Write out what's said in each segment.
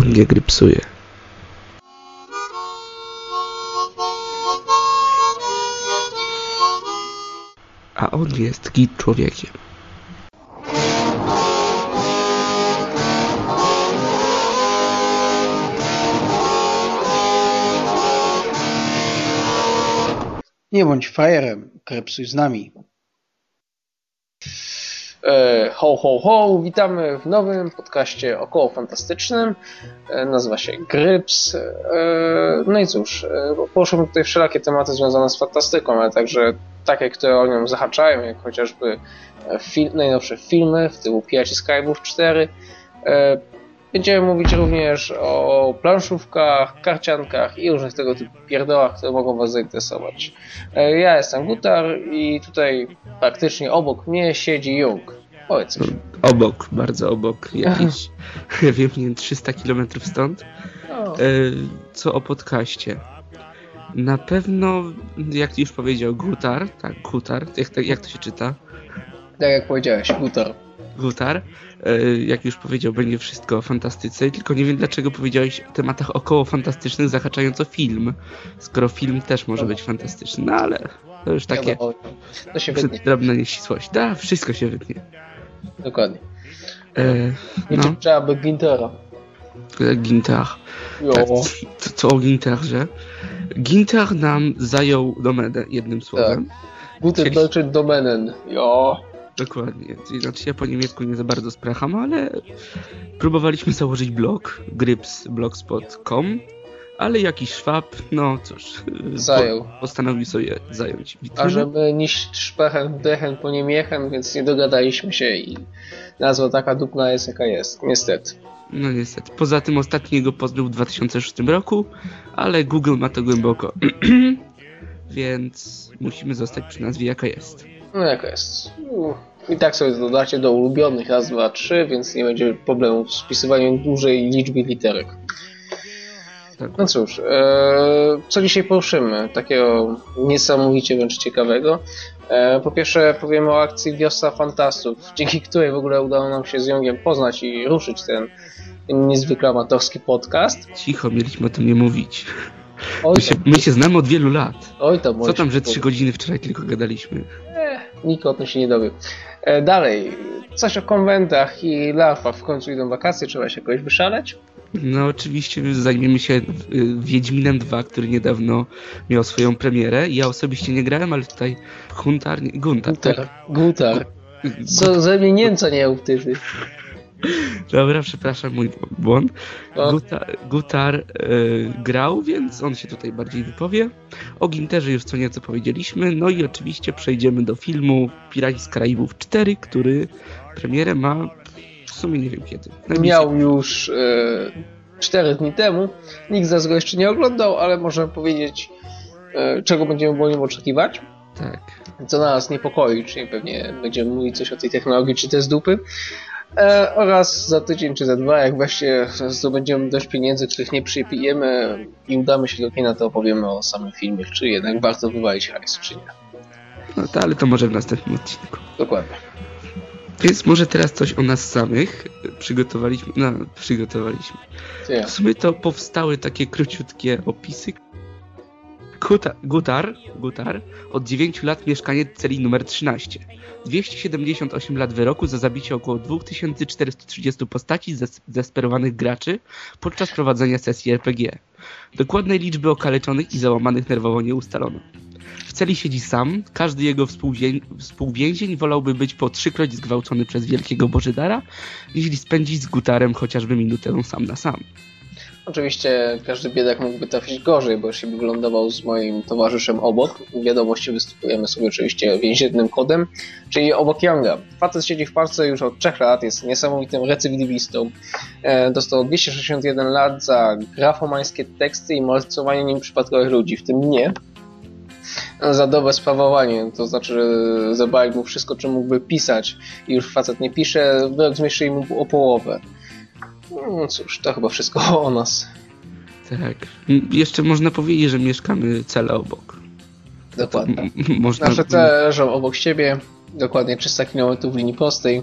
on nie grypsuje. A on jest git człowiekiem. Nie bądź frajerem, krepsuj z nami. E, Ho, ho, ho! Witamy w nowym podcaście około fantastycznym. E, Nazywa się Gryps. E, No i cóż, poruszymy tutaj wszelakie tematy związane z fantastyką, ale także takie, które o nią zahaczają, jak chociażby najnowsze filmy, w typu Pijaci Skybów 4. E, Będziemy mówić również o planszówkach, karciankach i różnych tego typu pierdołach, które mogą Was zainteresować. Ja jestem Gutar i tutaj praktycznie obok mnie siedzi Jung. Powiedz mi. Obok, bardzo obok, jakieś, ja wiem, nie wiem, 300 km stąd. No, E, co o podcaście? Na pewno, jak już powiedział Gutar, tak, Gutar, jak, jak to się czyta? tak jak powiedziałeś, Gutar. Gutar, e, jak już powiedział, będzie wszystko o fantastyce, tylko nie wiem dlaczego powiedziałeś o tematach około fantastycznych, zahaczając o film, skoro film też może być fantastyczny, no ale to już takie To się drobna nieścisłość. Da, wszystko się wytnie. Dokładnie. E, Nie no, trzeba by Gintera. Ginter. Jo. Tak, co, co o Ginterze? Ginter nam zajął domenę, jednym słowem. Gute Chcieli- Deutsche Domenen. Jo. Dokładnie. Znaczy ja po niemiecku nie za bardzo spracham, ale próbowaliśmy założyć blog gripsblogspot.com, ale jakiś szwab, no cóż, Zajął. Po, postanowił sobie zająć A witrynę. żeby niść szpechen, dechen po niemiechem, więc nie dogadaliśmy się i nazwa taka dupna jest jaka jest. Niestety. No niestety. Poza tym ostatni jego post był w 2006 roku, ale Google ma to głęboko. Więc musimy zostać przy nazwie jaka jest. No jaka jest. I tak sobie dodacie do ulubionych raz, dwa, trzy, więc nie będzie problemów z wpisywaniem dużej liczby literek. Tak. No cóż, e, co dzisiaj poruszymy? Takiego niesamowicie wręcz ciekawego. E, po pierwsze powiemy o akcji Wiosna Fantastów, dzięki której w ogóle udało nam się z Jongiem poznać i ruszyć ten niezwykle amatorski podcast. Cicho, mieliśmy o tym nie mówić. Oj My się, my się znamy od wielu lat. oj tam, Co tam, że trzy godziny wczoraj tylko gadaliśmy. Nikt o tym się nie dowie. E, dalej, coś o konwentach i larwach. W końcu idą wakacje, trzeba się jakoś wyszaleć. No oczywiście zajmiemy się y, Wiedźminem 2, który niedawno miał swoją premierę. Ja osobiście nie grałem, ale tutaj Huntar, nie, Guntar, Gutar, tak? gutar. Co ze mnie Niemca nie utyty. Dobra, przepraszam, mój błąd. Gutar, Gutar y, grał, więc on się tutaj bardziej wypowie. O Ginterze już co nieco powiedzieliśmy. No i oczywiście przejdziemy do filmu Piraci z Karaibów 4, który premierę ma sumie nie wiem kiedy. Najbliżej- Miał już e, 4 dni temu. Nikt z nas go jeszcze nie oglądał, ale możemy powiedzieć, e, czego będziemy po nim oczekiwać. Tak. co nas niepokoi, czyli pewnie będziemy mówić coś o tej technologii, czy to jest dupy. E, oraz za tydzień czy za dwa, jak właśnie zdobędziemy dość pieniędzy, których nie przypijemy i udamy się do kina, to opowiemy o samym filmie, czy jednak warto wywalić hajs, czy nie. No to, ale to może w następnym odcinku. Dokładnie. Więc może teraz coś o nas samych. Przygotowaliśmy, no, przygotowaliśmy. W sumie to powstały takie króciutkie opisy. Gutar, Gutar, Gutar od 9 lat mieszkanie celi numer 13. 278 lat wyroku za zabicie około 2430 postaci zes- zdesperowanych graczy podczas prowadzenia sesji RPG. Dokładnej liczby okaleczonych i załamanych nerwowo nie ustalono. W celi siedzi sam, każdy jego współwię- współwięzień wolałby być po trzykroć zgwałcony przez wielkiego Bożydara, jeśli spędzić z Gutarem chociażby minutę sam na sam. Oczywiście każdy biedak mógłby trafić gorzej, bo jeśli by wylądował z moim towarzyszem obok, wiadomości występujemy sobie oczywiście więziennym kodem, czyli obok Younga. Facet siedzi w parce już od 3 lat, jest niesamowitym recydywistą. E, dostał 261 lat za grafomańskie teksty i molestowanie nim przypadkowych ludzi, w tym mnie. Za dobre sprawowanie, to znaczy, zabrali mu wszystko, czym mógłby pisać i już facet nie pisze, zmniejszyli mu o połowę. No cóż, to chyba wszystko o nas. Tak. Jeszcze można powiedzieć, że mieszkamy cele obok. Dokładnie. Można... Nasze cele leżą obok siebie, dokładnie 300 km linii prostej.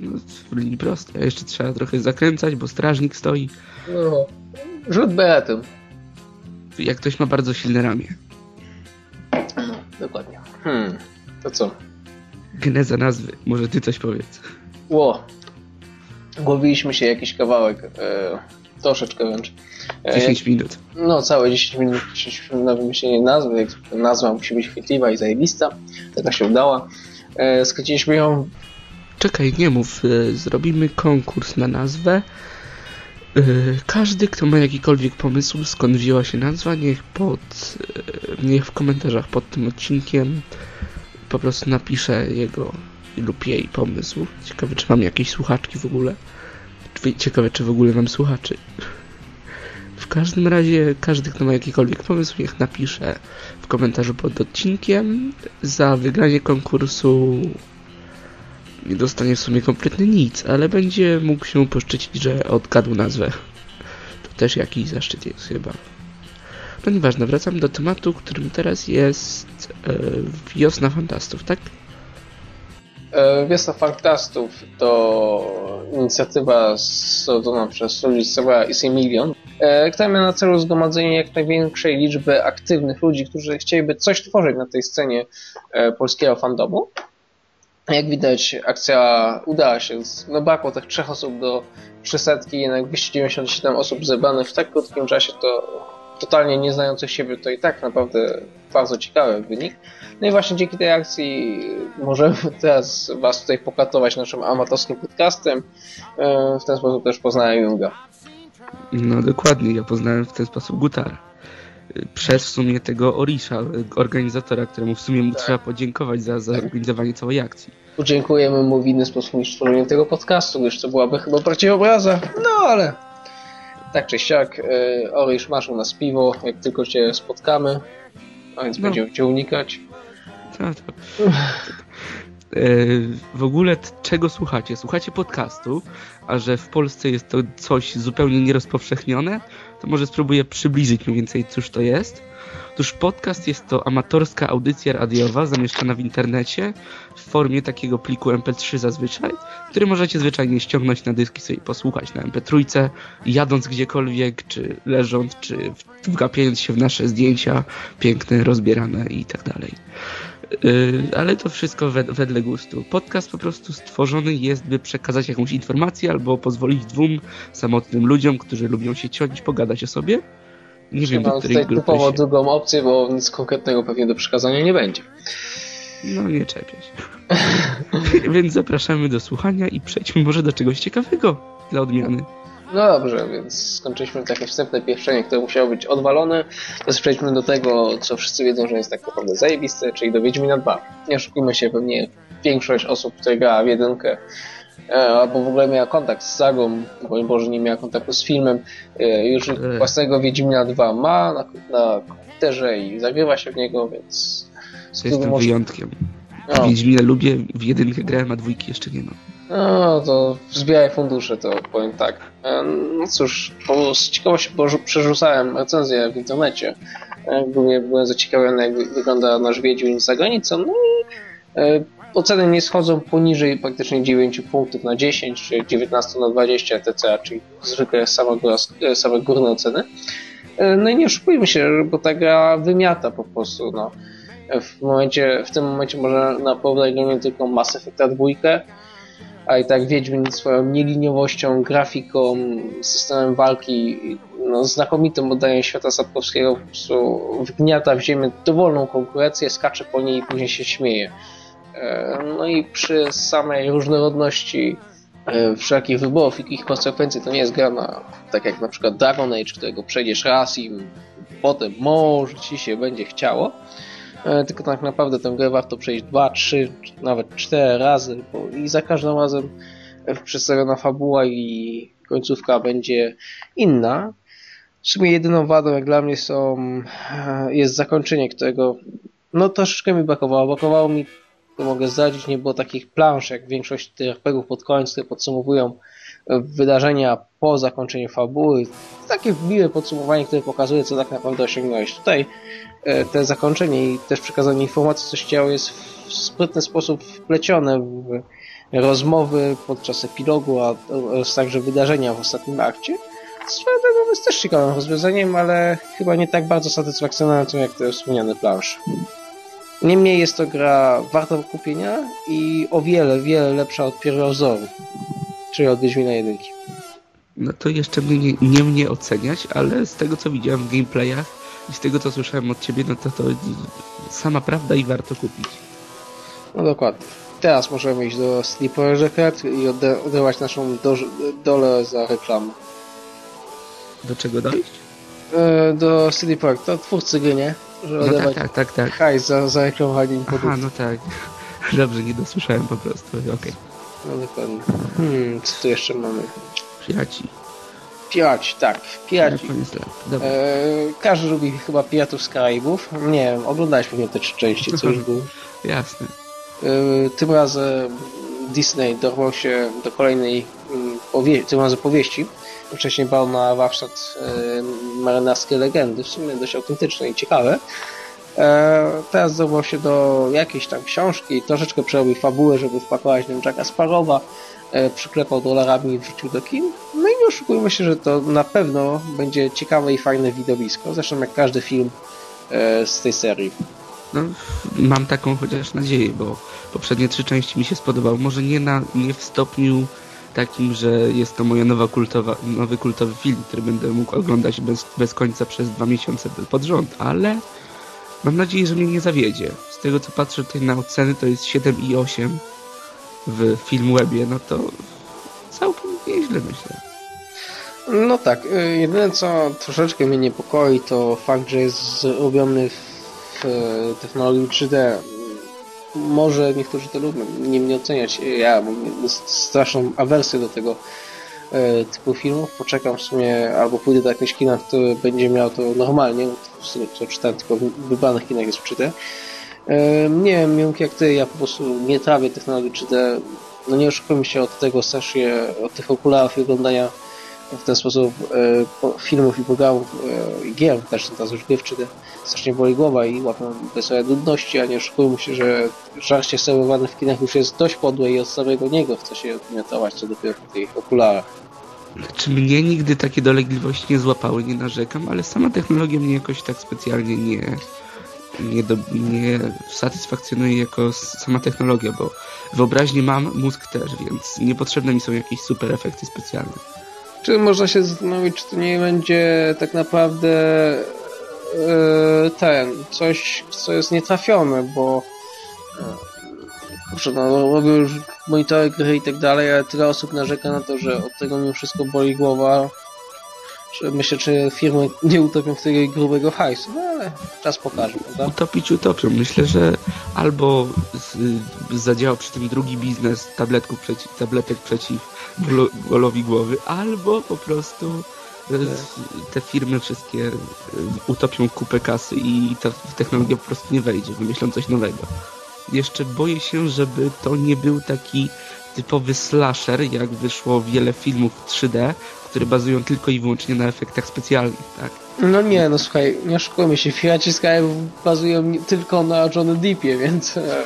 No, w linii prostej. A jeszcze trzeba trochę zakręcać, bo strażnik stoi. No, rzut beretem. Jak ktoś ma bardzo silne ramię. Dokładnie. Hmm, to co? Geneza nazwy. Może ty coś powiedz. Ło. Głowiliśmy się jakiś kawałek. E, troszeczkę wręcz. E, 10 minut. No, całe 10 minut na wymyślenie nazwy. Nazwa musi być chwytliwa i zajebista. Taka się udała. E, skróciliśmy ją Czekaj, nie mów. y, Zrobimy konkurs na nazwę. Y, Każdy, kto ma jakikolwiek pomysł, skąd wzięła się nazwa, niech pod, y, niech w komentarzach pod tym odcinkiem po prostu napisze jego lub jej pomysł. Ciekawe, czy mam jakieś słuchaczki w ogóle. Ciekawe, czy w ogóle mam słuchaczy. W każdym razie, każdy, kto ma jakikolwiek pomysł, niech napisze w komentarzu pod odcinkiem. Za wygranie konkursu nie dostanie w sumie kompletnie nic, ale będzie mógł się poszczycić, że odgadł nazwę. To też jakiś zaszczyt jest chyba. No nieważne, wracam do tematu, którym teraz jest e, Wiosna Fantastów, tak? E, Wiosna Fantastów to inicjatywa stworzona przez Savoya i Semilion, e, która ma na celu zgromadzenie jak największej liczby aktywnych ludzi, którzy chcieliby coś tworzyć na tej scenie e, polskiego fandomu. Jak widać, akcja udała się. No brakło tych trzech osób do 300, jednak 297 osób zebranych w tak krótkim czasie to totalnie nie znających siebie to i tak naprawdę bardzo ciekawy wynik. No i właśnie dzięki tej akcji możemy teraz Was tutaj pokatować naszym amatorskim podcastem. E, W ten sposób też poznałem Junga. No dokładnie, ja poznałem w ten sposób Gutara. Przez w sumie tego Orisha, y, organizatora, któremu w sumie mu trzeba podziękować za zorganizowanie całej akcji. Podziękujemy mu w inny sposób niż tworzenie tego podcastu, gdyż to byłaby chyba bardziej obraza. No ale tak czy siak, e, Orisz masz u nas piwo, jak tylko Cię spotkamy, a więc No. będziemy Cię unikać. No to... E, W ogóle czego słuchacie? Słuchacie podcastu, a że w Polsce jest to coś zupełnie nierozpowszechnione, to może spróbuję przybliżyć mniej więcej cóż to jest. Otóż podcast jest to amatorska audycja radiowa zamieszczana w internecie w formie takiego pliku MP3 zazwyczaj, który możecie zwyczajnie ściągnąć na dyski sobie posłuchać na MP3, jadąc gdziekolwiek, czy leżąc, czy wgapiając się w nasze zdjęcia piękne, rozbierane i tak dalej. Yy, ale to wszystko wed wedle gustu. Podcast po prostu stworzony jest, by przekazać jakąś informację albo pozwolić dwóm samotnym ludziom, którzy lubią się ciąć, pogadać o sobie. Nie wiem, do Mam której tutaj typowo się... drugą opcję, bo nic konkretnego pewnie do przekazania nie będzie. No nie czepię. Więc zapraszamy do słuchania i przejdźmy może do czegoś ciekawego dla odmiany. No dobrze, więc skończyliśmy takie wstępne pieszczenie, które musiało być odwalone. Teraz przejdźmy do tego, co wszyscy wiedzą, że jest tak naprawdę zajebiste, czyli do Wiedźmina 2. Nie oszukujmy się, pewnie większość osób, które grała w jedynkę, e, albo w ogóle miała kontakt z sagą, bo Boże nie miała kontaktu z filmem, e, już Ech. własnego Wiedźmina 2 ma na, na komputerze i zagrywa się w niego, więc... Jestem może- wyjątkiem. No. Wiedźminę lubię, w jedynkę grałem, a dwójki jeszcze nie mam. No, to zbieraj fundusze, to powiem tak. E, No cóż, z ciekawością przerzucałem recenzję w internecie. E, Głównie byłem zaciekawiony, jak wy- wygląda nasz Wiedźmin za granicą. No i e, oceny nie schodzą poniżej praktycznie 9 punktów na 10, czy 19 na 20 etc., czyli zwykle same, same górne oceny. No i nie oszukujmy się, bo ta gra wymiata po prostu, no. W momencie, w tym momencie można na do mnie tylko Mass Effecta dwójkę, a i tak Wiedźmin swoją nieliniowością, grafiką, systemem walki, no, znakomitym oddaniem świata Sapkowskiego po prostu wgniata w ziemię dowolną konkurencję, skacze po niej i później się śmieje. E, No i przy samej różnorodności e, wszelkich wyborów i ich konsekwencji to nie jest gra na, tak jak na przykład Dragon Age, którego przejdziesz raz i potem może ci się będzie chciało. E, Tylko tak naprawdę tę grę warto przejść dwa, trzy, czy nawet cztery razy bo i za każdym razem przedstawiona fabuła i końcówka będzie inna. W sumie jedyną wadą jak dla mnie są, e, jest zakończenie, którego no troszeczkę mi brakowało. Brakowało mi, to mogę zdradzić, nie było takich plansz jak większość tych RPGów pod koniec, które podsumowują wydarzenia po zakończeniu fabuły. Takie miłe podsumowanie, które pokazuje, co tak naprawdę osiągnąłeś. Tutaj te zakończenie i też przekazanie informacji, co się działo, jest w sprytny sposób wplecione w rozmowy podczas epilogu, a także wydarzenia w ostatnim akcie. Swoją drogą jest też ciekawym rozwiązaniem, ale chyba nie tak bardzo satysfakcjonującym jak te wspomniane plansze. Niemniej jest to gra warta kupienia i o wiele, wiele lepsza od pierwszego wzoru, czyli od Wiedźmina 1. No to jeszcze mnie nie, nie mnie oceniać, ale z tego co widziałem w gameplayach i z tego co słyszałem od ciebie, no to to sama prawda i warto kupić. No dokładnie. Teraz możemy iść do Sleeper Record i odebrać naszą do- dolę za reklamę. Do czego dojść? E, do Projekt, to twórcy gry, nie? Że No tak, tak, tak, tak. hajs za, za reklamowanie Aha, produktu. no tak. Dobrze, nie dosłyszałem po prostu. Okej. No dokładnie. Hmm, co tu jeszcze mamy? Przyjaci. Piraci, tak. Piraci. Koniec lat. Dobra. E, każdy lubi chyba Piratów z Karaibów. Nie wiem, oglądałeś pewnie te trzy części, co już było. Jasne. E, tym razem Disney dorwał się do kolejnej mm, powie- tym razem powieści. Wcześniej brał na warsztat e, marynarskiej legendy, w sumie dość autentyczne i ciekawe. E, teraz dorwał się do jakiejś tam książki, troszeczkę przerobił fabułę, żeby wpakować w nią Jacka Sparrowa, e, przyklepał dolarami i wrzucił do kin. No nie oszukujmy się, że to na pewno będzie ciekawe i fajne widowisko. Zresztą jak każdy film e, z tej serii. No, mam taką chociaż nadzieję, bo poprzednie trzy części mi się spodobały. Może nie, na, nie w stopniu takim, że jest to moja nowa kultowa, nowy kultowy film, który będę mógł oglądać bez, bez końca przez dwa miesiące pod rząd, ale mam nadzieję, że mnie nie zawiedzie. Z tego co patrzę tutaj na oceny, to jest 7,8 w Filmwebie, no to całkiem nieźle myślę. No tak, y, jedyne co troszeczkę mnie niepokoi to fakt, że jest zrobiony w e, technologii 3D. Może niektórzy to lubią, nie mnie oceniać. Ja mam straszną awersję do tego e, typu filmów. Poczekam w sumie, albo pójdę do jakiegoś kina, który będzie miał to normalnie. W sumie co czytałem, tylko w wybranych kinach jest w 3D. E, Nie wiem, jak ty, ja po prostu nie trawię technologii 3D. No nie oszukujmy się od tego strasznie, od tych okularów i oglądania w ten sposób e, filmów i programów e, i gier, też w 3D, strasznie boli głowa i łapią wesołe nudności, a nie oszukujmy się, że żarcie serwowane w kinach już jest dość podłe i od samego niego chce się odmiotować, co dopiero po tych okularach. Czy mnie nigdy takie dolegliwości nie złapały, nie narzekam, ale sama technologia mnie jakoś tak specjalnie nie, nie, do, nie satysfakcjonuje jako sama technologia, bo wyobraźnię mam, mózg też, więc niepotrzebne mi są jakieś super efekty specjalne. Czy można się zastanowić, czy to nie będzie tak naprawdę e, ten, coś, co jest nietrafione, bo e, kurczę, no, robią już monitory gry i tak dalej, ale tyle osób narzeka na to, że od tego mimo wszystko boli głowa, że myślę, czy firmy nie utopią w tego grubego hajsu, no ale czas pokaże, prawda? Utopić utopią. Myślę, że albo z, zadziała przy tym drugi biznes tabletków tabletek przeciw bolo, bolowi głowy, albo po prostu e, te firmy wszystkie e, utopią kupę kasy i ta technologia po prostu nie wejdzie, wymyślą coś nowego. Jeszcze boję się, żeby to nie był taki typowy slasher, jak wyszło wiele filmów w 3D, które bazują tylko i wyłącznie na efektach specjalnych, tak? No nie, no słuchaj, nie oszukujmy się, Piraci Skype bazują tylko na Johnny Deepie, więc... e,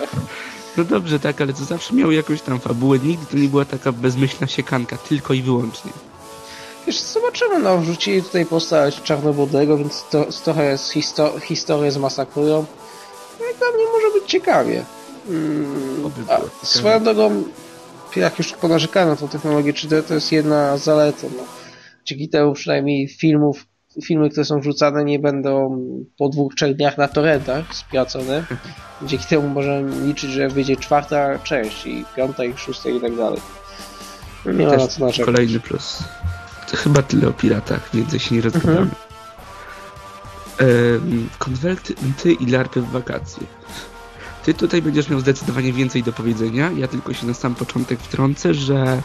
No dobrze, tak, ale to zawsze miało jakąś tam fabułę. Nigdy to nie była taka bezmyślna siekanka, tylko i wyłącznie. Wiesz, zobaczymy, no, wrzucili tutaj postać Czarnobodego, więc to, trochę z histo historię zmasakrują. No i dla mnie może być ciekawie. Mm, Oby a swoją drogą, jak już ponarzekałem na tą technologię 3D, to jest jedna zaleta. No. Dzięki temu przynajmniej filmów, filmy, które są wrzucane, nie będą po dwóch, trzech dniach na torrentach spiracone. Dzięki temu możemy liczyć, że wyjdzie czwarta część i piąta i szósta i tak dalej. No Nie ma na co narzekać. kolejny plus. To chyba tyle o piratach, więcej się nie rozmawiamy. Mhm. Konwerty i larpy w wakacje. Ty tutaj będziesz miał zdecydowanie więcej do powiedzenia. Ja tylko się na sam początek wtrącę, że...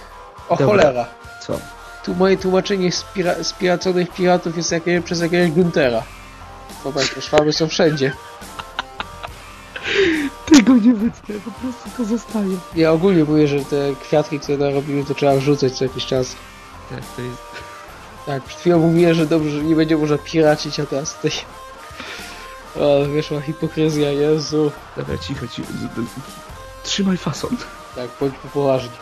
O Dobra. cholera. Co? Tu moje tłumaczenie z, pira- z piraconych piratów jest jakieś, przez jakiegoś Guntera. Zobacz, szwaby są wszędzie. Tego nie wytnę, po prostu to zostaje. Ja ogólnie mówię, że te kwiatki, które narobimy, to trzeba wrzucać co jakiś czas. Tak, to jest... Tak, przed chwilą mówiłem, że dobrze, że nie będzie można piracić, a teraz tutaj... O, wyszła hipokryzja, Jezu. Dobra, cicho, cicho. Trzymaj fason. Tak, bądź poważnie.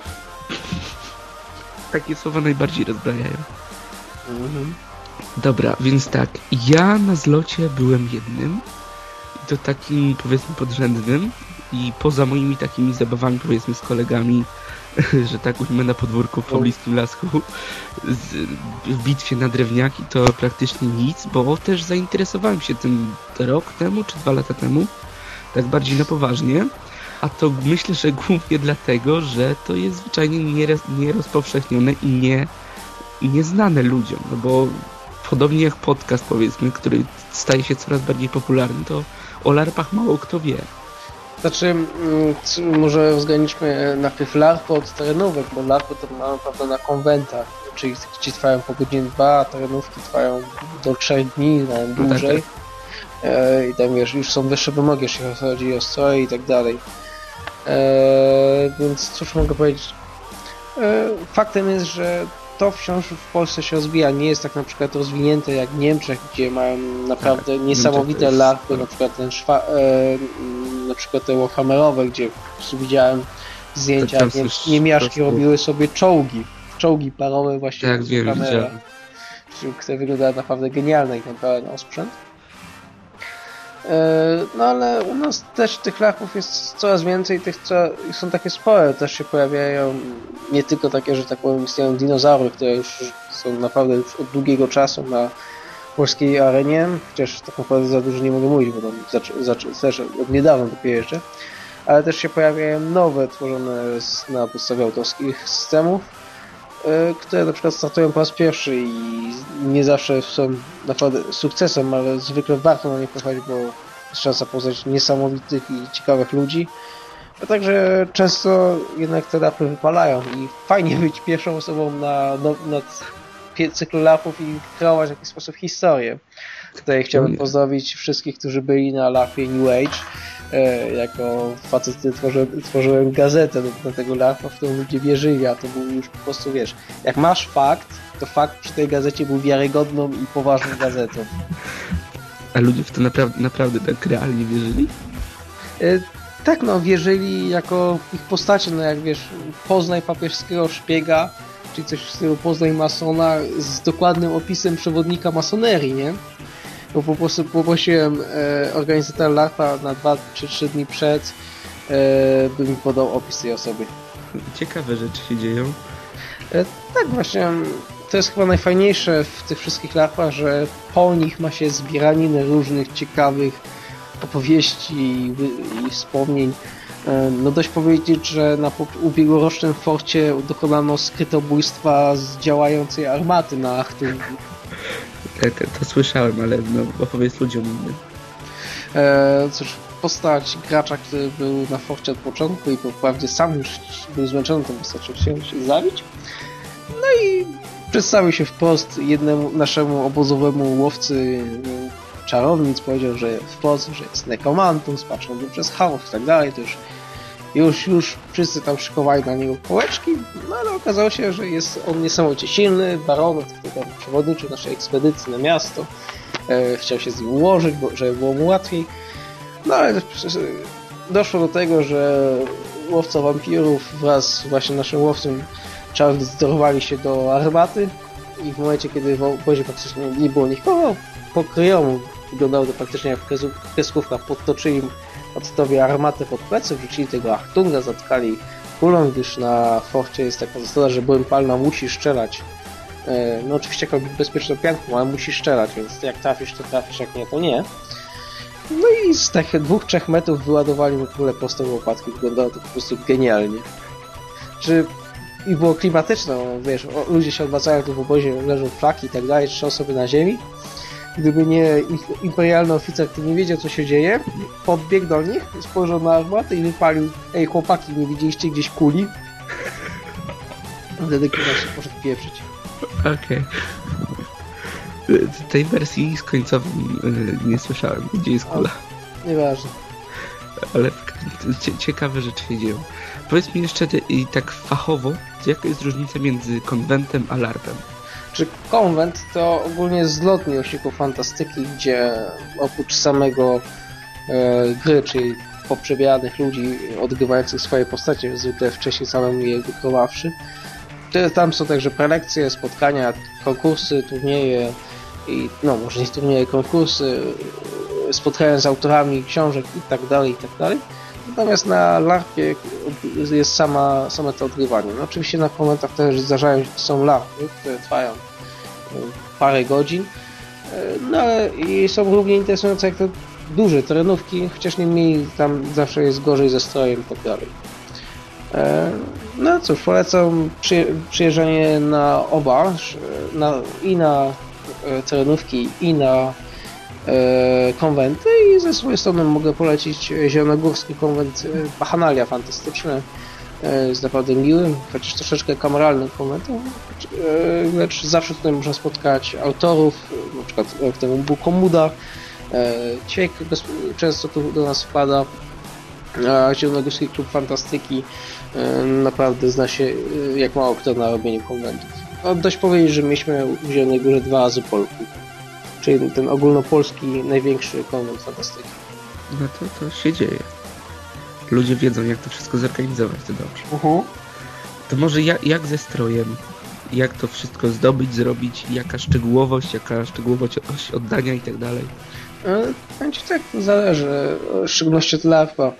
Takie słowa najbardziej rozbrajają. Mhm. Dobra, więc tak, ja na zlocie byłem jednym i to takim powiedzmy podrzędnym i poza moimi takimi zabawami powiedzmy z kolegami, że tak ujmę na podwórku w pobliskim lasku w bitwie na drewniaki to praktycznie nic, bo też zainteresowałem się tym rok temu czy dwa lata temu, tak bardziej na poważnie. A to myślę, że głównie dlatego, że to jest zwyczajnie nierozpowszechnione i nie, nieznane ludziom, no bo podobnie jak podcast powiedzmy, który staje się coraz bardziej popularny, to o larpach mało kto wie. Znaczy, mm, może rozgraniczmy najpierw larpy od terenówek, bo larpy to mamy prawda na konwentach, czyli ci trwają po godzinie dwa, a terenówki trwają do trzech dni, nawet no, dłużej. Tak, tak. E, I tam wiesz, już są wyższe wymogi, jeśli chodzi o stroje i tak dalej. E, więc cóż mogę powiedzieć? E, faktem jest, że to wciąż w Polsce się rozwija. Nie jest tak na przykład rozwinięte jak w Niemczech, gdzie mają naprawdę tak, niesamowite jest... larpy, na przykład ten szwa, e, przykład te Warhammerowe, gdzie widziałem zdjęcia, jak nie, niemiaszki robiły sobie czołgi, czołgi parowe właśnie tak, z Warhammera, które wyglądały naprawdę genialne i na osprzęt. E, no ale u nas też tych larpów jest coraz więcej, tych co są takie spore, też się pojawiają nie tylko takie, że tak powiem istnieją dinozaury, które już są naprawdę już od długiego czasu na polskiej arenie, chociaż tak naprawdę za dużo nie mogę mówić, bo tam też od niedawna dopiero jeszcze, ale też się pojawiają nowe, tworzone na podstawie autorskich systemów, e, które na przykład startują po raz pierwszy i nie zawsze są naprawdę sukcesem, ale zwykle warto na nie pochodzić, bo jest szansa poznać niesamowitych i ciekawych ludzi. A także często jednak te lapy wypalają i fajnie być pierwszą osobą na, na cyklu lapów i kreować w jakiś sposób historię. Tutaj chciałbym pozdrowić wszystkich, którzy byli na lapie New Age. E, jako facet, tworzyłem, tworzyłem gazetę do, do tego lapa, w którą ludzie wierzyli, a to był już po prostu, wiesz, jak masz fakt, to fakt przy tej gazecie był wiarygodną i poważną gazetą. A ludzie w to naprawdę, naprawdę tak realnie wierzyli? E, tak, no, wierzyli jako ich postacie, no jak wiesz, Poznaj papieskiego szpiega, czyli coś w stylu Poznaj masona z dokładnym opisem przewodnika masonerii, nie? Bo po prostu poprosiłem e, organizatora LARPA na 2 czy 3 dni przed, e, by mi podał opis tej osoby. Ciekawe rzeczy się dzieją. E, tak, właśnie to jest chyba najfajniejsze w tych wszystkich larpach, że po nich ma się zbieraninę różnych ciekawych opowieści i, i wspomnień. E, no dość powiedzieć, że na ubiegłorocznym forcie dokonano skrytobójstwa z działającej armaty na Achtung. To, to, to, słyszałem, ale no, opowiedz ludziom innym. E, cóż, postać gracza, który był na forcie od początku i po prawdzie sam już był zmęczony tą postacią, chciał się zabić. No i przedstawił się wprost jednemu naszemu obozowemu łowcy czarownic, powiedział, że wprost, że jest nekromantą, spaczony przez chaos i tak dalej, to już, już, już wszyscy tam szykowali na niego kołeczki, no ale okazało się, że jest on niesamowicie silny, baronet, który tam przewodniczył naszej ekspedycji na miasto, e, chciał się z nim ułożyć, bo, żeby było mu łatwiej, no ale doszło do tego, że łowca wampirów wraz z właśnie naszym łowcą czarni zdecydowali się do armaty i w momencie, kiedy w obozie praktycznie nie było nikogo, pokryjomu wyglądało to praktycznie jak w kreskówkach, podtoczyli Octowi armatę pod plecy, wrzucili tego Achtunga, zatkali kulą, gdyż na forcie jest taka zasada, że broń palna musi strzelać. E, no oczywiście jako bezpieczną pianką, ale musi strzelać, więc jak trafisz, to trafisz, jak nie, to nie. No i z tych dwóch, trzech metrów wyładowali mu kulę prosto w łopatki. Wyglądało to po prostu genialnie. Czy i było klimatyczne, wiesz, ludzie się odwracają tu w obozie, leżą flaki i tak dalej, trzą sobie na ziemi. Gdyby nie imperialny oficer, który nie wiedział co się dzieje, podbiegł do nich, spojrzał na armatę i wypalił Ej chłopaki, nie widzieliście gdzieś kuli? Wtedy klimat się poszedł pieprzyć. Okej. Okay. Tej wersji z końcową y, nie słyszałem, gdzie jest kula. Nieważne. Ale ciekawe rzeczy się dzieją. Powiedz mi jeszcze i tak fachowo, jaka jest różnica między konwentem a larpem? Czy konwent to ogólnie zlot miłośników fantastyki, gdzie oprócz samego e, gry, czyli poprzebieranych ludzi odgrywających swoje postacie, zwykle wcześniej samemu je wykrowawszy. Tam są także prelekcje, spotkania, konkursy, turnieje i no może nie turnieje, konkursy, spotkania z autorami książek i tak dalej, i tak dalej. Natomiast na LARPie jest sama, same to odgrywanie. No, oczywiście na momentach też zdarzają się, są LARPy, które trwają parę godzin, no ale i są równie interesujące jak te duże terenówki, chociaż niemniej tam zawsze jest gorzej ze strojem i tak dalej. No cóż, polecam przyjeżdżanie na oba, na, i na e, terenówki, i na e, konwenty i ze swojej strony mogę polecić Zielonogórski konwent e, Bachanalia fantastyczny. Jest naprawdę miłym, chociaż troszeczkę kameralnym konwentem, lecz zawsze tutaj można spotkać autorów, na przykład rok temu był Komuda, Ciek często tu do nas wpada, a Zielonogórski Klub Fantastyki naprawdę zna się jak mało kto na robieniu konwentów. No, dość powiedzieć, że mieliśmy w Zielonej Górze dwa Azupolki czyli ten ogólnopolski największy konwent fantastyki. No to, to się dzieje. Ludzie wiedzą, jak to wszystko zorganizować, to dobrze. Uh -huh. To może jak, jak ze strojem, jak to wszystko zdobyć, zrobić, jaka szczegółowość, jaka szczegółowość oddania i tak dalej? Będzie tak, zależy, w szczególności od LARPa.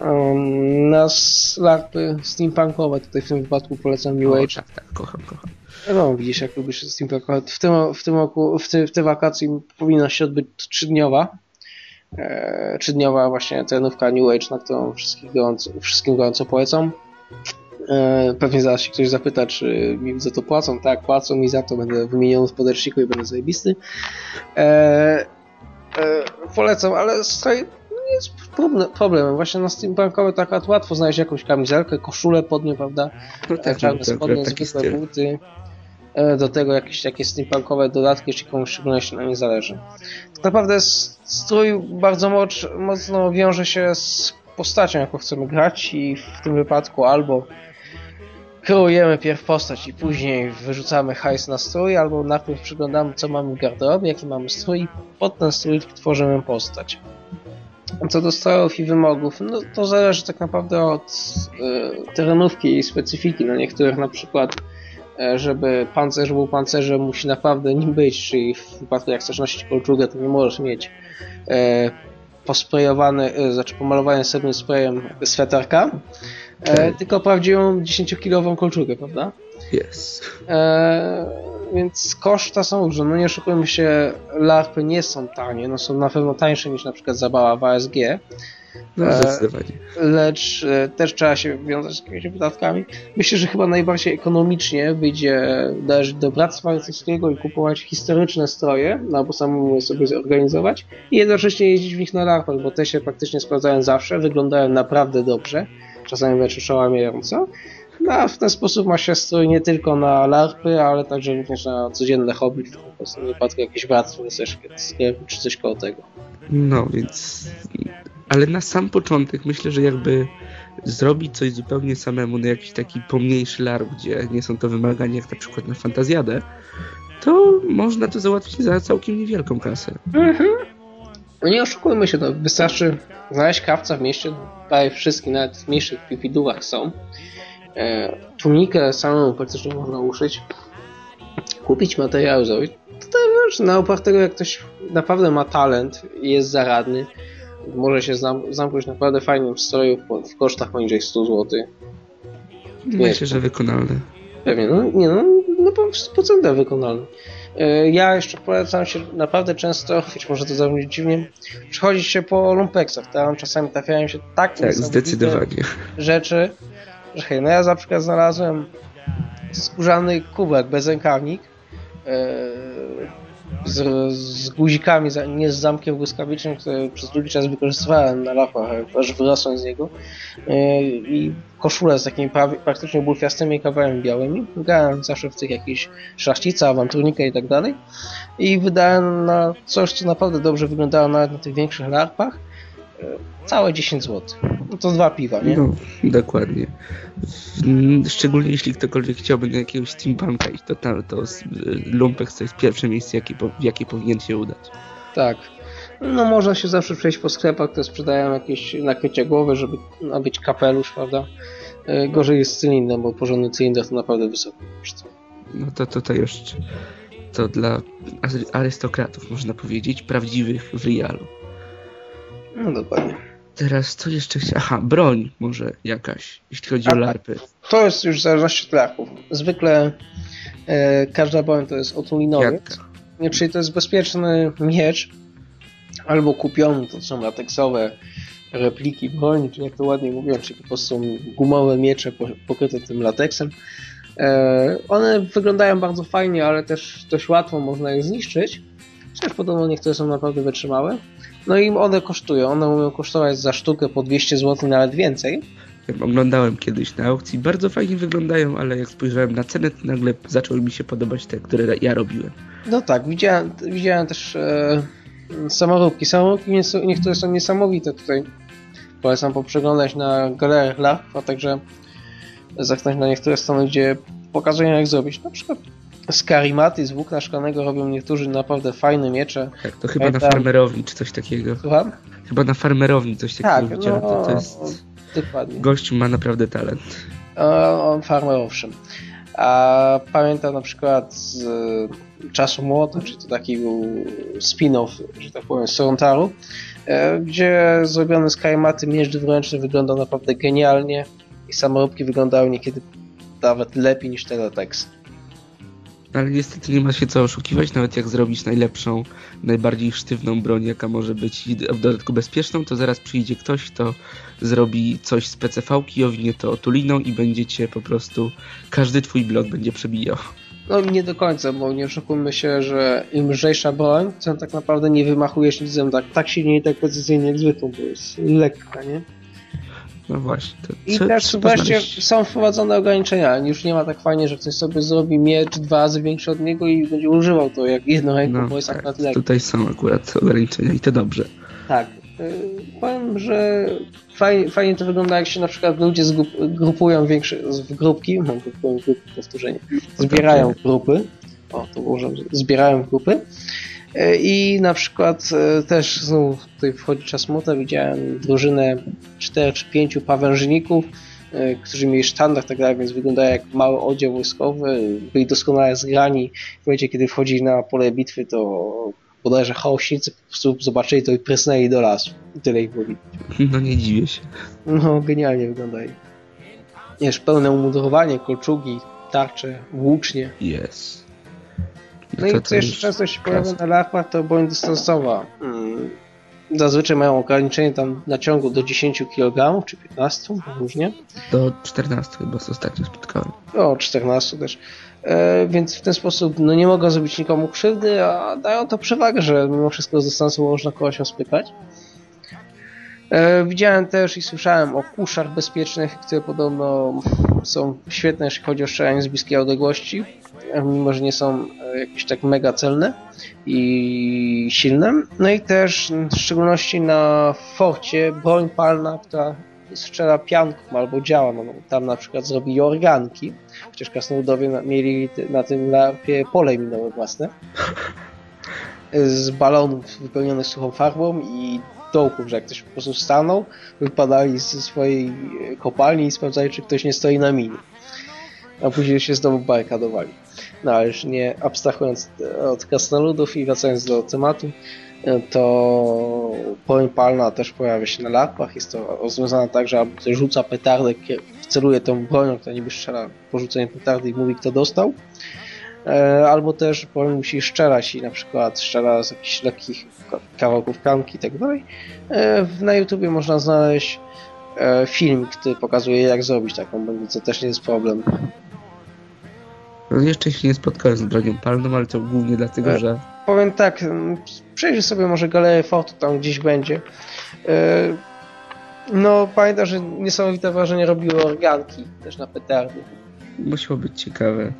Um, nas LARPy steampunkowe, tutaj w tym wypadku polecam New Age. Tak, tak, kocham, kocham. No, widzisz, jak lubisz steampunk. W tym, w tym roku, w, ty, w tej wakacji powinna się odbyć trzydniowa. E, trzydniowa właśnie trenówka New Age, na którą wszystkim gorąco, wszystkim gorąco polecam. E, pewnie zaraz się ktoś zapyta, czy mi za to płacą. Tak, płacą mi za to, będę wymieniony w podręczniku i będę zajebisty. E, e, polecam, ale stroj jest problemem. Właśnie na steampunkowe tak łatwo znaleźć jakąś kamizelkę, koszulę pod nią, prawda? No tak, Czarne no, spodnie, taki zwykłe styl. buty. Do tego jakieś takie steampunkowe dodatki, jeśli komuś szczególności na nie zależy. Tak naprawdę strój bardzo moc, mocno wiąże się z postacią, jaką chcemy grać i w tym wypadku albo kreujemy pierw postać i później wyrzucamy hajs na strój, albo najpierw przyglądamy co mamy w garderobie, jaki mamy strój i pod ten strój tworzymy postać. Co do strojów i wymogów, no to zależy tak naprawdę od y, terenówki i specyfiki. Na niektórych na przykład E, żeby pancerz był pancerzem, musi naprawdę nim być, czyli w wypadku jak chcesz nosić kolczugę, to nie możesz mieć e, posprejowany, e, znaczy pomalowany sobie sprayem sweterka, e, tylko prawdziwą 10-kilową kolczugę, prawda? Jest. E, więc koszta są różne. No nie oszukujmy się, larpy nie są tanie, no są na pewno tańsze niż na przykład zabawa w ASG, no, E, zdecydowanie. lecz e, też trzeba się wiązać z jakimiś wydatkami. Myślę, że chyba najbardziej ekonomicznie wyjdzie dać do Bractwa Rycerskiego i kupować historyczne stroje, no albo samemu je sobie zorganizować i jednocześnie jeździć w nich na larpach, bo te się praktycznie sprawdzają zawsze, wyglądają naprawdę dobrze, czasami wręcz oszałamiająco. No, a w ten sposób ma się strój nie tylko na larpy, ale także również na codzienne hobby, w tym wypadku jakieś rycerskie czy coś koło tego. No, więc... Ale na sam początek myślę, że jakby zrobić coś zupełnie samemu na jakiś taki pomniejszy larp, gdzie nie są to wymagania jak na przykład na fantazjadę, to można to załatwić za całkiem niewielką kasę. Mhm. No nie oszukujmy się, no wystarczy znaleźć krawca w mieście, prawie wszystkie, nawet w mniejszych pipidurach są. E, tunikę samą praktycznie można uszyć, kupić materiał, zrobić. To wiesz, na opartego jak ktoś naprawdę ma talent i jest zaradny, może się zam zamknąć naprawdę fajnym stroju w, kosztach poniżej 100 zł. Myślę, że wykonalne. Pewnie, no nie no, no po 100% wykonalne. Ja jeszcze polecam się naprawdę często, choć może to zabrzmieć dziwnie, przechodzić się po lumpeksach. Tam czasami trafiają się tak, tak zdecydowanie rzeczy, że no ja na przykład znalazłem skórzany kubek bez rękawnik z, z guzikami, nie z zamkiem błyskawicznym, który przez długi czas wykorzystywałem na lapach, aż wyrosłem z niego. I koszulę z takimi praktycznie bulfiastymi kawałami białymi. Grałem zawsze w tych jakichś szlachcica, awanturnika i tak dalej. I wydałem na coś, co naprawdę dobrze wyglądało nawet na tych większych larpach całe 10 zł. No to dwa piwa, nie? No, dokładnie. Szczególnie jeśli ktokolwiek chciałby na jakiegoś steampunka iść, to, tam, to Lumpex to jest pierwsze miejsce, jakie, w jakie powinien się udać. Tak. No można się zawsze przejść po sklepach, które sprzedają jakieś nakrycie głowy, żeby nabyć kapelusz, prawda? E, gorzej jest z cylindrem, bo porządny cylinder to naprawdę wysoko koszt. No to tutaj już to dla arystokratów można powiedzieć, prawdziwych w realu. No dokładnie. Teraz co jeszcze chciałem? Aha, broń może jakaś, jeśli chodzi o larpy. To jest już w zależności od larpów. Zwykle e, każda broń to jest otulinowiec. Czyli to jest bezpieczny miecz, albo kupiony, to są lateksowe repliki broni, czy jak to ładnie mówią, czyli po prostu gumowe miecze pokryte tym lateksem. E, one wyglądają bardzo fajnie, ale też dość łatwo można je zniszczyć. Chociaż podobno niektóre są naprawdę wytrzymałe. No i one kosztują. One umieją kosztować za sztukę po 200 zł, nawet więcej. Oglądałem kiedyś na aukcji. Bardzo fajnie wyglądają, ale jak spojrzałem na cenę, to nagle zaczęły mi się podobać te, które ja robiłem. No tak, widziałem, widziałem też e, samoróbki. Samoróbki niektóre są niesamowite tutaj. Polecam poprzeglądać na galeriach LARP, a także zerknąć na niektóre strony, gdzie pokazują jak zrobić. Na przykład z karimaty, z włókna szklanego robią niektórzy naprawdę fajne miecze. Tak, to chyba na farmerowni czy coś takiego. Słucham? Chyba na farmerowni coś takiego tak, widziałem. No, to, to jest... Dokładnie. Gość ma naprawdę talent. On farmer owszem. A pamiętam na przykład z czasu młota, czy to taki był spin-off, że tak powiem, z Sorontaru, e, gdzie zrobiony z karimaty miecz dwuręczny wyglądał naprawdę genialnie i samoróbki wyglądały niekiedy nawet lepiej niż Teletext. Ale niestety nie ma się co oszukiwać, nawet jak zrobisz najlepszą, najbardziej sztywną broń, jaka może być i w dodatku bezpieczną, to zaraz przyjdzie ktoś, kto zrobi coś z PCV-ki, owinie to otuliną i będziecie po prostu, każdy twój blok będzie przebijał. No nie do końca, bo nie oszukujmy się, że im lżejsza broń, to tak naprawdę nie wymachujesz nicem tak, tak silnie i tak precyzyjnie jak zwykle, bo jest lekka, nie? No właśnie. I też właśnie są wprowadzone ograniczenia. Już nie ma tak fajnie, że ktoś sobie zrobi miecz dwa razy większy od niego i będzie używał to jak jedną ręką, no, bo jest tak, akurat lekko. Tutaj są akurat ograniczenia i to dobrze. Tak. Y, powiem, że fajnie, fajnie to wygląda, jak się na przykład ludzie grupują większe, w grupki, mam grupują grupy, powtórzenie, zbierają grupy, o, to może, zbierają grupy i na przykład y, też znów tutaj wchodzi czas mota, widziałem drużynę 4 czy 5 pawężników, którzy mieli sztandar tak dalej, więc wyglądają jak mały oddział wojskowy, byli doskonale zgrani. W momencie, kiedy wchodzi na pole bitwy, to bodajże chaosnicy po prostu zobaczyli to i presnęli do lasu. I tyle ich było No nie dziwię się. No, genialnie wyglądają. Wiesz, pełne umundurowanie, kolczugi, tarcze, włócznie. Jest. No i co jeszcze często się pojawia na larpach, to broń dystansowa. Hmm. Zazwyczaj mają ograniczenie tam naciągu do 10 kg, czy 15, różnie. Do 14 chyba ostatnio spotkałem. O, 14 też. E, więc w ten sposób no, nie mogą zrobić nikomu krzywdy, a dają to przewagę, że mimo wszystko z dystansu można kogoś ospykać. E, widziałem też i słyszałem o kuszach bezpiecznych, które podobno są świetne, jeśli chodzi o strzelanie z bliskiej odległości, mimo że nie są e, jakieś tak mega celne i silne. No i też w szczególności na forcie broń palna, która strzela pianką albo działa. No, tam na przykład zrobili organki, chociaż krasnoludowie mieli na tym larpie pole minowe własne z balonów wypełnionych suchą farbą i dołków, że jak ktoś po prostu stanął, wypadali ze swojej kopalni i sprawdzali, czy ktoś nie stoi na minie. A później się znowu barykadowali. No ale już nie abstrahując od krasnoludów i wracając do tematu, to broń palna też pojawia się na larpach. Jest to rozwiązane tak, że rzuca petardę, celuje tą bronią, która niby strzela po rzuceniu petardy i mówi kto dostał. E, albo też broń musi szczerać i na przykład strzela z jakichś lekkich kawałków pianki i tak dalej. E, na YouTubie można znaleźć e, film, który pokazuje jak zrobić taką co też nie jest problem. No jeszcze się nie spotkałem z bronią palną, ale to głównie dlatego, że... Powiem tak, przejrzyj sobie może galerię foto, tam gdzieś będzie. No, pamiętam, że niesamowite wrażenie robiły organki też na petardy. Musiało być ciekawe.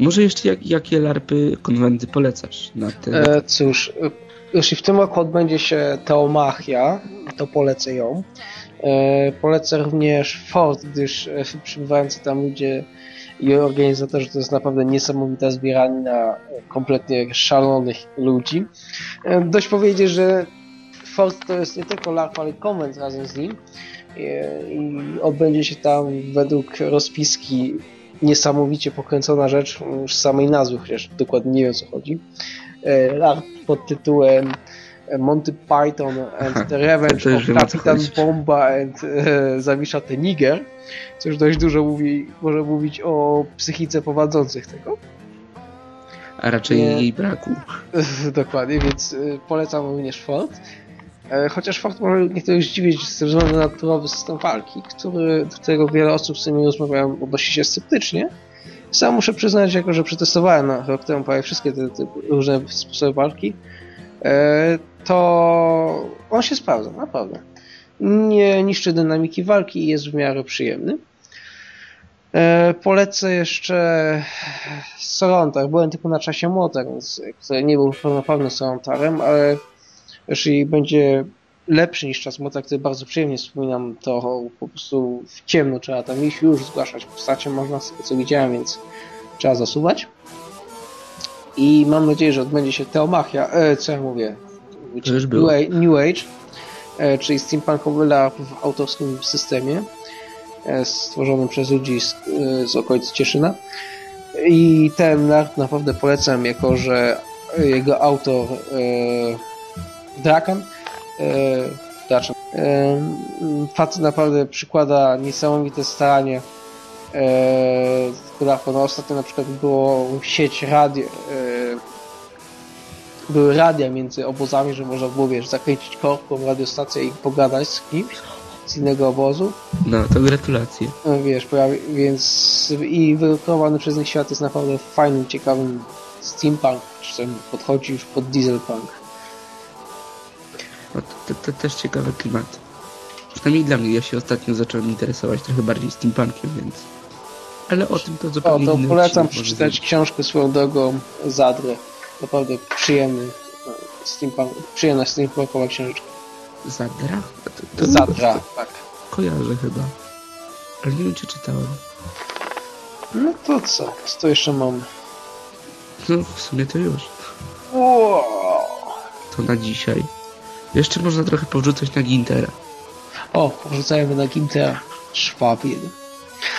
Może jeszcze jak, jakie larpy konwenty polecasz na tym? E, cóż, jeśli w tym roku odbędzie się Teomachia, to polecę ją. E, polecę również Fort, gdyż e, przybywający tam ludzie i organizatorzy to jest naprawdę niesamowita zbieranina kompletnie szalonych ludzi. E, dość powiedzieć, że Ford to jest nie tylko LARP, ale konwent razem z nim i, i odbędzie się tam według rozpiski niesamowicie pokręcona rzecz, już z samej nazwy, chociaż dokładnie nie wiem o co chodzi. E, LARP pod tytułem Monty Python and the Revenge of Kapitan. Bomba and e, Zawisza ten Niger, co już dość dużo mówi, może mówić o psychice prowadzących tego. A raczej Nie. jej braku. Dokładnie, więc y, polecam również Ford. E, Chociaż Ford może niektórych zdziwić ze względu na naturowy system walki, który, do którego wiele osób z którymi rozmawiałem odnosi się sceptycznie. Sam muszę przyznać, jako że przetestowałem na rok temu prawie wszystkie te, te różne sposoby walki, e, to on się sprawdza, naprawdę. Nie niszczy dynamiki walki i jest w miarę przyjemny. E, Polecę jeszcze Sorontar. Byłem tylko na czasie więc który nie był pełnoprawnym Sorontarem, ale jeśli będzie lepszy niż czas Motor, który bardzo przyjemnie wspominam, to po prostu w ciemno trzeba tam iść, już zgłaszać postacie można z tego co widziałem, więc trzeba zasuwać. I mam nadzieję, że odbędzie się Teomachia, e, co ja mówię, To już było. New Age, e, czyli steampunkowy LARP w autorskim systemie e, stworzonym przez ludzi z, e, z okolic Cieszyna. I ten LARP naprawdę polecam, jako że jego autor e, Drakan e, Drakan, e, facet naprawdę przykłada niesamowite staranie e, do LARPu. No, ostatnio na przykład było sieć radio e, były radia między obozami, że można było, wiesz, zakręcić korką radiostację i pogadać z kimś z innego obozu. No, to gratulacje. No, wiesz, pojawi, więc i wykreowany przez nich świat jest naprawdę fajnym, ciekawym steampunk, czy tam podchodzi już pod dieselpunk. No, to, to, to też ciekawy klimat. Przynajmniej dla mnie, ja się ostatnio zacząłem interesować trochę bardziej steampunkiem, więc... Ale o tym to O, zupełnie to inny polecam przeczytać książkę swoją drogą Zadrę. Naprawdę przyjemny no, steampunk, przyjemna steampunkowa książeczka. Zadra? To, to Zadra, tak. Kojarzę chyba. Ale nie wiem, czy czytałem. No to co? Co to jeszcze mamy? No, w sumie to już. Wow. To na dzisiaj. Jeszcze można trochę powrzucać na Gintera. O, porzucajmy na Gintera. Szwab jeden.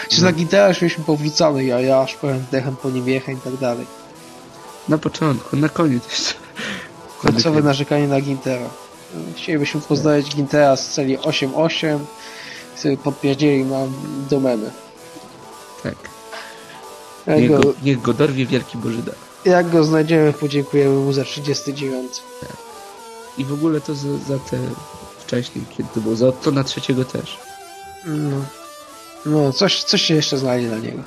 Czy na Gintera już mieliśmy powrzucane, ja, ja aż powiem dechem po niewiechę i tak dalej. Na początku, na koniec jeszcze. Końcowe narzekanie na Gintera. Chcielibyśmy poznać Gintera z celi 8.8, który podpierdzieli nam domenę. Tak. Niech go, niech go dorwie wielki Bożyda. jak go znajdziemy, podziękujemy mu za 39. I w ogóle to za, za te wcześniej, kiedy to było. Za to na trzeciego też. No, no coś, coś się jeszcze znajdzie na niego.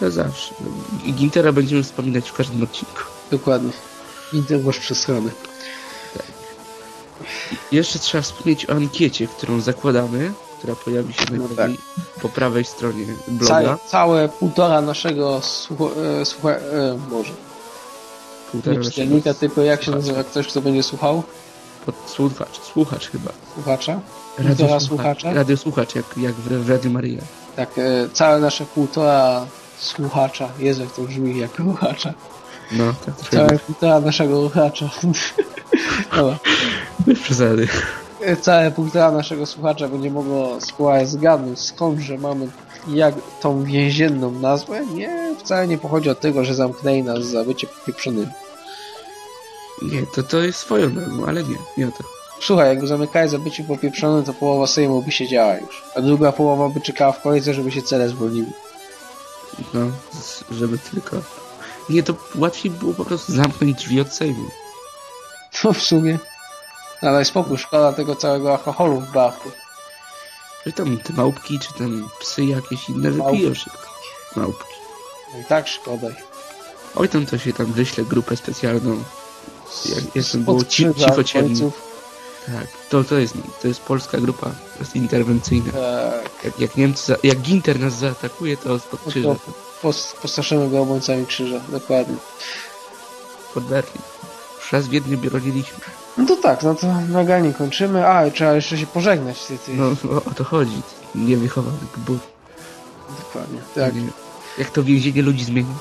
To zawsze. I Gintera będziemy wspominać w każdym odcinku. Dokładnie. Ginter masz przesrany. Jeszcze trzeba wspomnieć o ankiecie, którą zakładamy, która pojawi się No najpewniej po prawej stronie bloga. Całe, całe półtora naszego słucha... E, słucha e, Boże. Półtora Nie naszego tylko jak się nazywa ktoś, kto będzie słuchał? Pod słuchacz, słuchacz chyba. Słuchacza? Półtora słuchacza? Radiosłuchacz, jak, jak w, Radio Maria. Tak, e, całe nasze półtora słuchacza. Jezu, jak to brzmi jak słuchacza. No, tak Całe półtora naszego słuchacza. Dobra. bez przesady. E, Całe półtora naszego słuchacza będzie mogło spróbować zgadnąć skądże mamy jak tą więzienną nazwę. Nie, wcale nie pochodzi od tego, że zamknęli nas za bycie popieprzonymi. Nie, to, to jest swoją nazwą, ale nie, nie o to. Słuchaj, jak go zamykali za bycie popieprzonym, to połowa Sejmu by siedziała już. A druga połowa by czekała w kolejce, żeby się cele zwolniły. No, żeby tylko... Nie, to łatwiej było po prostu zamknąć drzwi od Sejmu. No w sumie. Ale spokój, szkoda tego całego alkoholu w bachu. Czy tam te małpki, czy tam psy jakieś inne wypiją szybko. Małpki. No i tak szkoda. Oj, tam to się tam wyśle grupę specjalną. Jak, jak to było ci, cicho ciemno. Tak, to, to jest to jest polska grupa, jest interwencyjna. Tak, Jak, jak Niemcy, za, jak Ginter nas zaatakuje, to spod no krzyża, to pos- postraszymy go obrońcami krzyża, dokładnie. pod Berlin. Już raz broniliśmy. No to tak, no to nagalnie kończymy. A, i trzeba jeszcze się pożegnać. Ty, ty. No, o, to chodzi. Niewychowany gbur. Dokładnie. Tak, Jak to więzienie ludzi zmieni?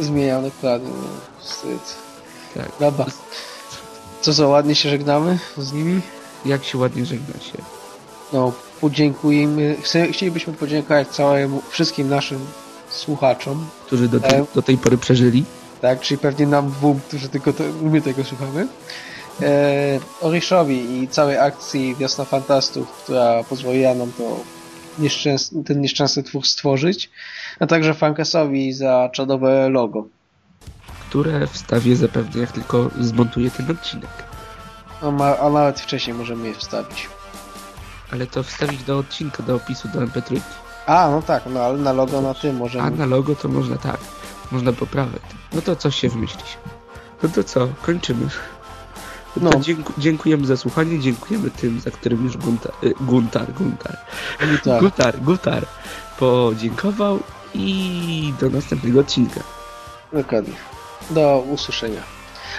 zmieniam dokładnie. No, wstyd. Tak. Dobra. Co za ładnie się żegnamy z nimi? Jak się ładnie żegna się. No, podziękujemy, chcielibyśmy podziękować całemu, wszystkim naszym słuchaczom, Którzy do, tej- E. do tej pory przeżyli. tak, czyli pewnie nam dwóm, którzy tylko to, my tego słuchamy, e, Oriszowi i całej akcji Wiosna Fantastów, która pozwoliła nam to nieszczęs- ten nieszczęsny twór stworzyć, a także Funkasowi za czadowe logo. Które wstawię zapewne jak tylko zmontuję ten odcinek. A, ma, a nawet wcześniej możemy je wstawić. Ale to wstawić do odcinka, do opisu, do MP3. A, no tak, no ale na logo na tym A możemy. na logo to można tak, można poprawić. No to coś się wymyślić. No to co, kończymy. No. No. Dzięku, dziękujemy za słuchanie, dziękujemy tym, za którym już Guntar, y, Guntar, Guntar, I tak. Gutar, Gutar podziękował i do następnego odcinka. Dokładnie. Do usłyszenia.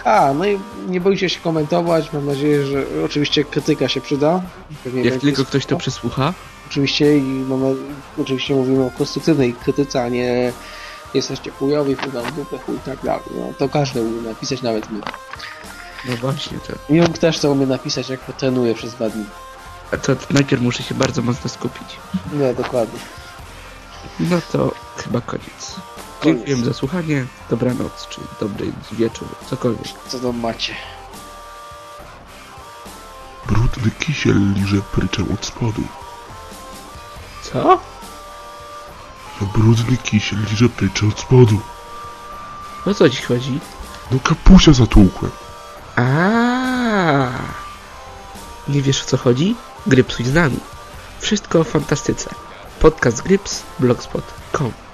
A, no i nie bójcie się komentować. Mam nadzieję, że oczywiście krytyka się przyda. Pewnie Jak tylko ktoś to przesłucha, Oczywiście i mam, na- oczywiście mówimy o konstruktywnej krytyce, a nie jesteście chujowi, w dupę, chuj i tak dalej. No, to każdy umie napisać, nawet my. no właśnie to. Jung też to umie napisać, jak potrenuje przez dwa dni. A to, to najpierw muszę się bardzo mocno skupić. No, dokładnie. No to chyba koniec. Dziękuję za słuchanie, dobranoc, czy dobry wieczór, cokolwiek. Co tam macie? Brudny kisiel liże pryczę od spodu. Co? No brudny kisiel liże pryczę od spodu. O co ci chodzi? No kapusia zatłukłem. A. Nie wiesz o co chodzi? Grypsuj z nami. Wszystko o fantastyce. Podcast Gryps, blogspot.com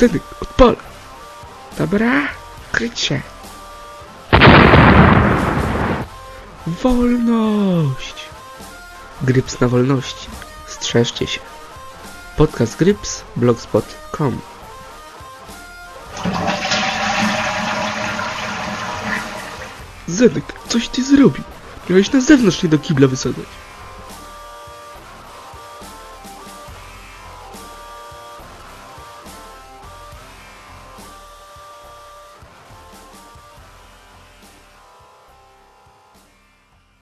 Zenek, odpal. Dobra, kryć się. Wolność. Gryps na wolności. Strzeżcie się. Podcast Gryps, blogspot.com Zenek, coś ty zrobił. Miałeś na zewnątrz nie do kibla wysadzać.